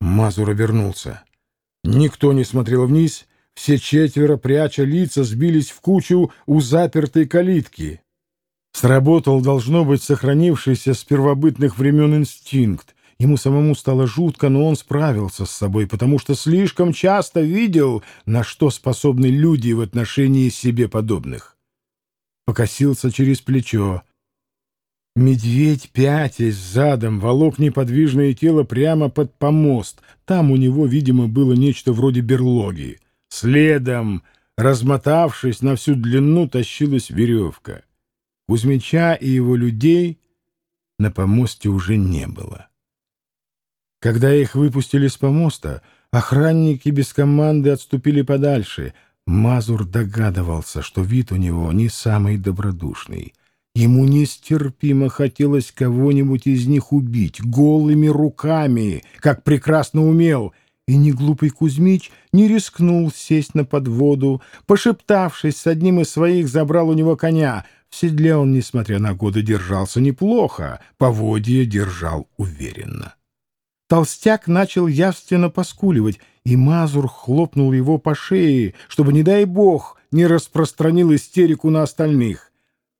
Мазур обернулся. Никто не смотрел вниз, все четверо, пряча лица, сбились в кучу у запертой калитки. Сработал, должно быть, сохранившийся с первобытных времен инстинкт. Ему самому стало жутко, но он справился с собой, потому что слишком часто видел, на что способны люди в отношении себе подобных. Покосился через плечо. Медведь, пятясь задом, волок неподвижное тело прямо под помост. Там у него, видимо, было нечто вроде берлоги. Следом, размотавшись на всю длину, тащилась веревка. Кузьмича и его людей на помосте уже не было. Когда их выпустили с помоста, охранники без команды отступили подальше. Мазур догадывался, что вид у него не самый добродушный. Ему нестерпимо хотелось кого-нибудь из них убить голыми руками, как прекрасно умел, и неглупый Кузьмич не рискнул сесть на подводу, пошептавшись с одним из своих, забрал у него коня. В седле он, несмотря на годы, держался неплохо, поводья держал уверенно. Толстяк начал явственно поскуливать, и Мазур хлопнул его по шее, чтобы, не дай бог, не распространил истерику на остальных.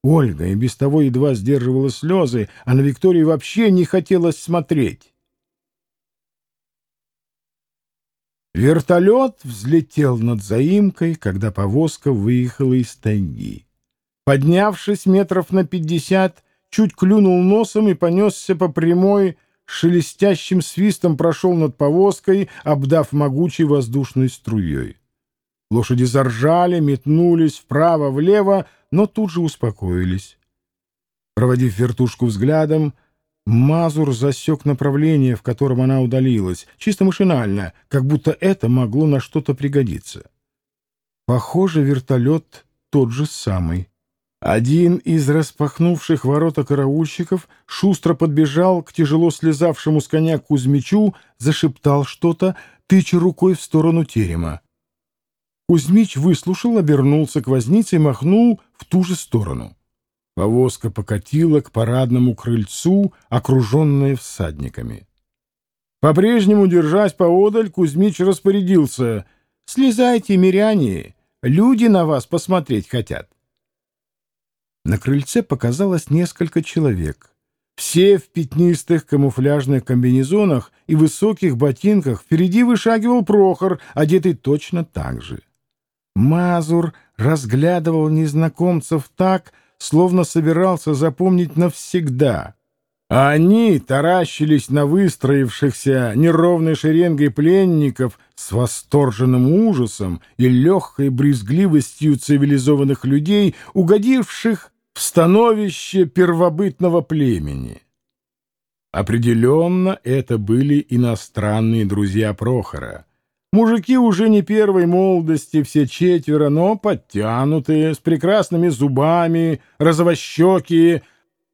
Ольга и без того едва сдерживала слезы, а на Викторию вообще не хотелось смотреть. Вертолет взлетел над заимкой, когда повозка выехала из тайги. Поднявшись метров на пятьдесят, чуть клюнул носом и понесся по прямой, шелестящим свистом прошел над повозкой, обдав могучей воздушной струей. Лошади заржали, метнулись вправо-влево, но тут же успокоились. Проводив вертушку взглядом, Мазур засек направление, в котором она удалилась, чисто машинально, как будто это могло на что-то пригодиться. Похоже, вертолет тот же самый. Один из распахнувших ворота караульщиков шустро подбежал к тяжело слезавшему с коня Кузьмичу, зашептал что-то, тыча рукой в сторону терема. Кузьмич выслушал, обернулся к вознице и махнул в ту же сторону. Повозка покатила к парадному крыльцу, окруженная всадниками. По-прежнему, держась поодаль, Кузьмич распорядился. «Слезайте, миряне, люди на вас посмотреть хотят». На крыльце показалось несколько человек. Все в пятнистых камуфляжных комбинезонах и высоких ботинках. Впереди вышагивал Прохор, одетый точно так же. Мазур разглядывал незнакомцев так, словно собирался запомнить навсегда. А они таращились на выстроившихся неровной шеренгой пленников с восторженным ужасом и легкой брезгливостью цивилизованных людей, угодивших в становище первобытного племени. Определенно, это были иностранные друзья Прохора. Мужики уже не первой молодости, все четверо, но подтянутые, с прекрасными зубами, розовощекие,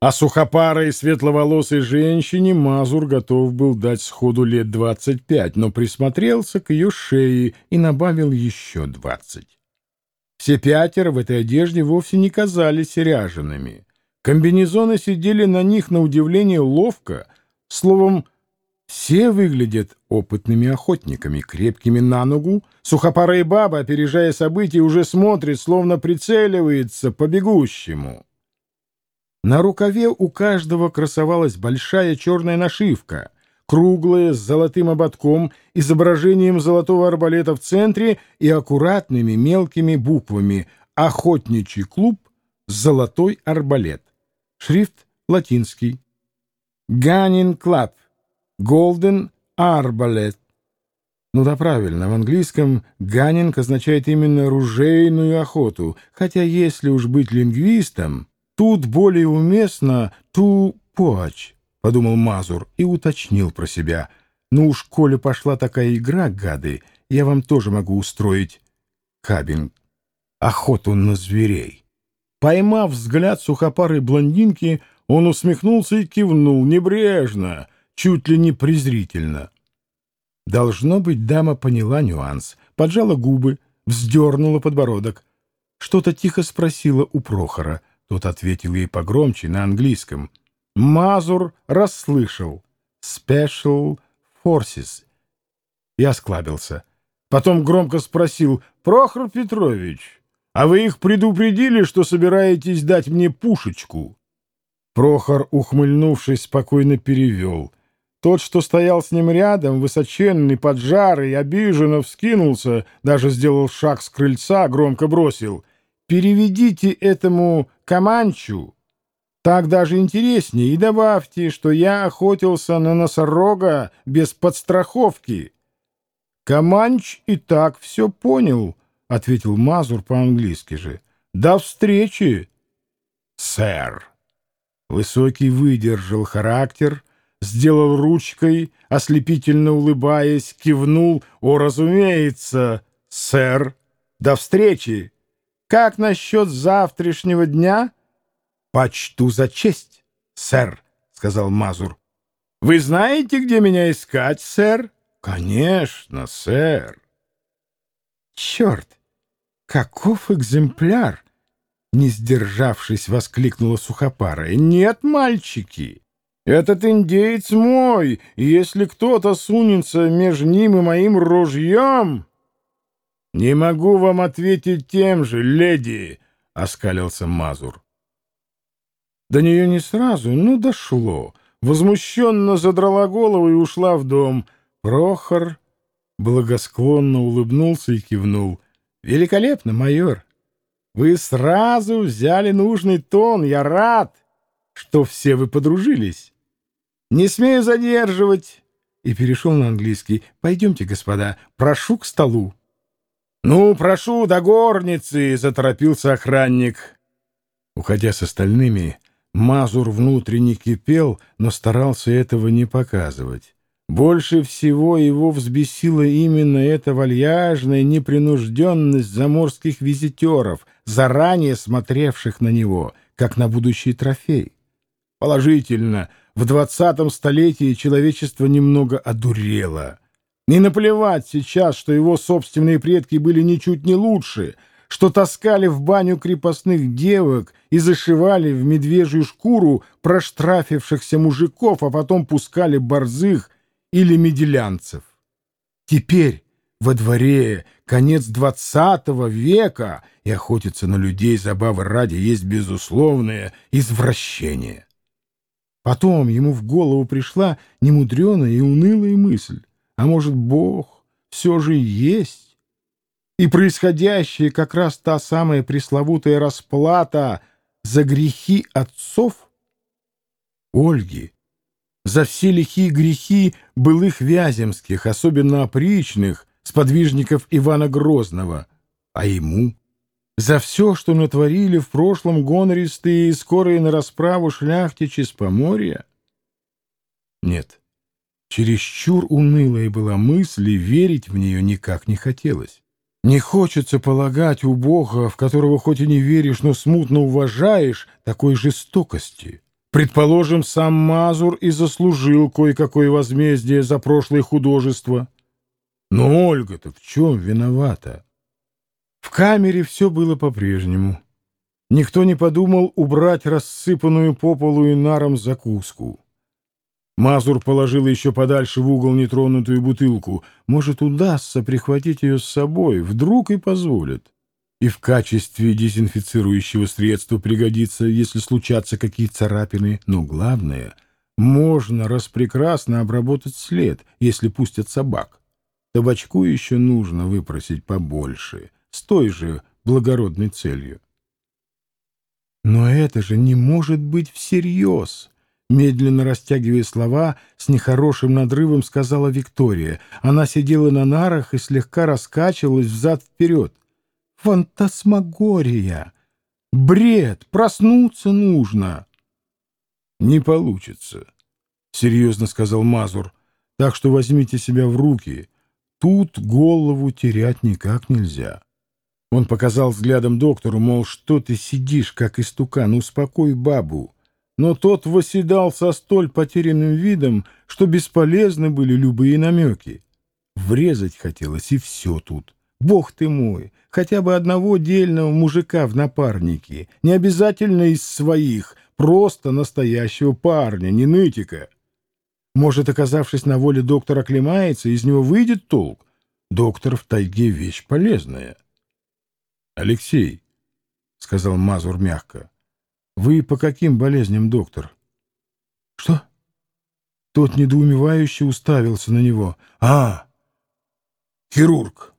а сухопарой светловолосой женщине Мазур готов был дать сходу лет двадцать пять, но присмотрелся к ее шее и набавил еще двадцать. Все пятеро в этой одежде вовсе не казались ряжеными. Комбинезоны сидели на них на удивление ловко, словом, все выглядят опытными охотниками, крепкими на ногу. Сухопарая баба, опережая события, уже смотрит, словно прицеливается по бегущему. На рукаве у каждого красовалась большая черная нашивка — круглая, с золотым ободком, изображением золотого арбалета в центре и аккуратными мелкими буквами «Охотничий клуб. Золотой арбалет». Шрифт латинский. «Gunning Club. Golden Арбалет». Ну да, правильно, в английском «gunning» означает именно ружейную охоту, хотя если уж быть лингвистом, тут более уместно «to poach» подумал Мазур и уточнил про себя. «Ну уж, коли пошла такая игра, гады, я вам тоже могу устроить cubbing, охоту на зверей». Поймав взгляд сухопарой блондинки, он усмехнулся и кивнул небрежно, чуть ли не презрительно. Должно быть, дама поняла нюанс, поджала губы, вздернула подбородок. Что-то тихо спросила у Прохора. Тот ответил ей погромче на английском — Мазур расслышал «Special Forces» и осклабился. Потом громко спросил, «Прохор Петрович, а вы их предупредили, что собираетесь дать мне пушечку?» Прохор, ухмыльнувшись, спокойно перевел. Тот, что стоял с ним рядом, высоченный, поджарый, обиженно вскинулся, даже сделал шаг с крыльца, громко бросил. «Переведите этому Каманчу, так даже интереснее, и добавьте, что я охотился на носорога без подстраховки». «Каманч и так все понял», — ответил Мазур по-английски же. «До встречи, сэр». Высокий выдержал характер, сделал ручкой, ослепительно улыбаясь, кивнул. «О, разумеется, сэр! До встречи! Как насчет завтрашнего дня?» «Почту за честь, сэр», — сказал Мазур. «Вы знаете, где меня искать, сэр?» «Конечно, сэр». «Черт! Каков экземпляр!» Не сдержавшись, воскликнула сухопарая. «Нет, мальчики, этот индеец мой, и если кто-то сунется между ним и моим ружьем...» «Не могу вам ответить тем же, леди!» — оскалился Мазур. До нее не сразу, но дошло. Возмущенно задрала голову и ушла в дом. Прохор благосклонно улыбнулся и кивнул. «Великолепно, майор! Вы сразу взяли нужный тон. Я рад, что все вы подружились. Не смею задерживать. И перешел на английский. Пойдемте, господа, прошу к столу. Ну, прошу до горницы, заторопился охранник. Уходя с остальными, Мазур внутренне кипел, но старался этого не показывать. Больше всего его взбесила именно эта вальяжная непринужденность заморских визитеров, заранее смотревших на него, как на будущий трофей. Положительно, в двадцатом столетии человечество немного одурело. Не наплевать сейчас, что его собственные предки были ничуть не лучше, что таскали в баню крепостных девок и зашивали в медвежью шкуру проштрафившихся мужиков, а потом пускали борзых или меделянцев. Теперь во дворе конец двадцатого века, и охотиться на людей забавы ради есть безусловное извращение. Потом ему в голову пришла немудреная и унылая мысль, а может, Бог все же есть? И происходящее как раз та самая пресловутая расплата за грехи отцов? Ольги за все лихие грехи былых вяземских, особенно опричных, сподвижников Ивана Грозного, а ему за все, что натворили в прошлом гонористые и скорые на расправу шляхтичи с Поморья? Нет, чересчур унылая была мысль, и верить в нее никак не хотелось. Не хочется полагать у Бога, в которого хоть и не веришь, но смутно уважаешь, такой жестокости. Предположим, сам Мазур и заслужил кое-какое возмездие за прошлое художество. Но Ольга-то в чем виновата? В камере все было по-прежнему. Никто не подумал убрать рассыпанную по полу и наром закуску. Мазур положил еще подальше в угол нетронутую бутылку. Может, удастся прихватить ее с собой, вдруг и позволят и в качестве дезинфицирующего средства пригодится, если случатся какие царапины, но главное, можно распрекрасно обработать след, если пустят собак. Табачку еще нужно выпросить побольше, с той же благородной целью. Но это же не может быть всерьез. Медленно растягивая слова, с нехорошим надрывом сказала Виктория. Она сидела на нарах и слегка раскачивалась взад-вперед. Фантасмагория! Бред! Проснуться нужно!» «Не получится», — серьезно сказал Мазур. «Так что возьмите себя в руки. Тут голову терять никак нельзя». Он показал взглядом доктору, мол, что ты сидишь, как истукан, успокой бабу. Но тот восседал со столь потерянным видом, что бесполезны были любые намеки. Врезать хотелось, и все тут. Бог ты мой, хотя бы одного дельного мужика в напарнике, не обязательно из своих, просто настоящего парня, не нытика. Может, оказавшись на воле, доктор оклемается, из него выйдет толк. Доктор в тайге вещь полезная. — Алексей, — сказал Мазур мягко, — вы по каким болезням, доктор? — Что? Тот недоумевающе уставился на него. — А, хирург.